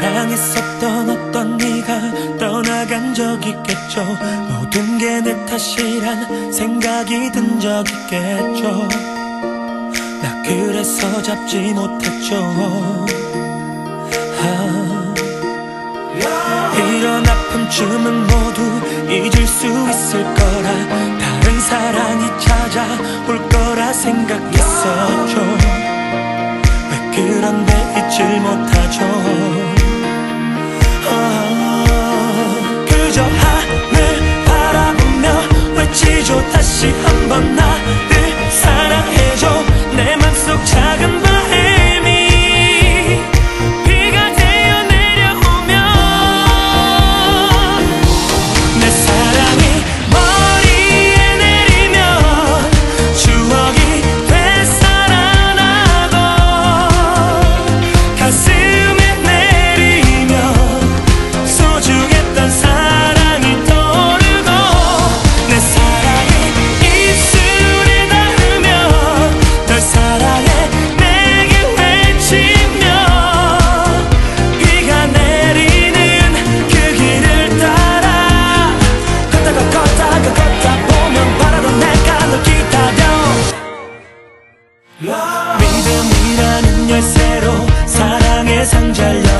사랑했었던 어떤 네가 떠나간 적 있겠죠? 모든 게 내 탓이란 생각이 든 적 있겠죠? 나 그래서 잡지 못했죠. 아. 이런 아픔쯤은 모두 잊을 수 있을 거라 다른 사랑이 찾아올 거라 생각했었죠. 왜 그런데 잊질 못하죠? 加油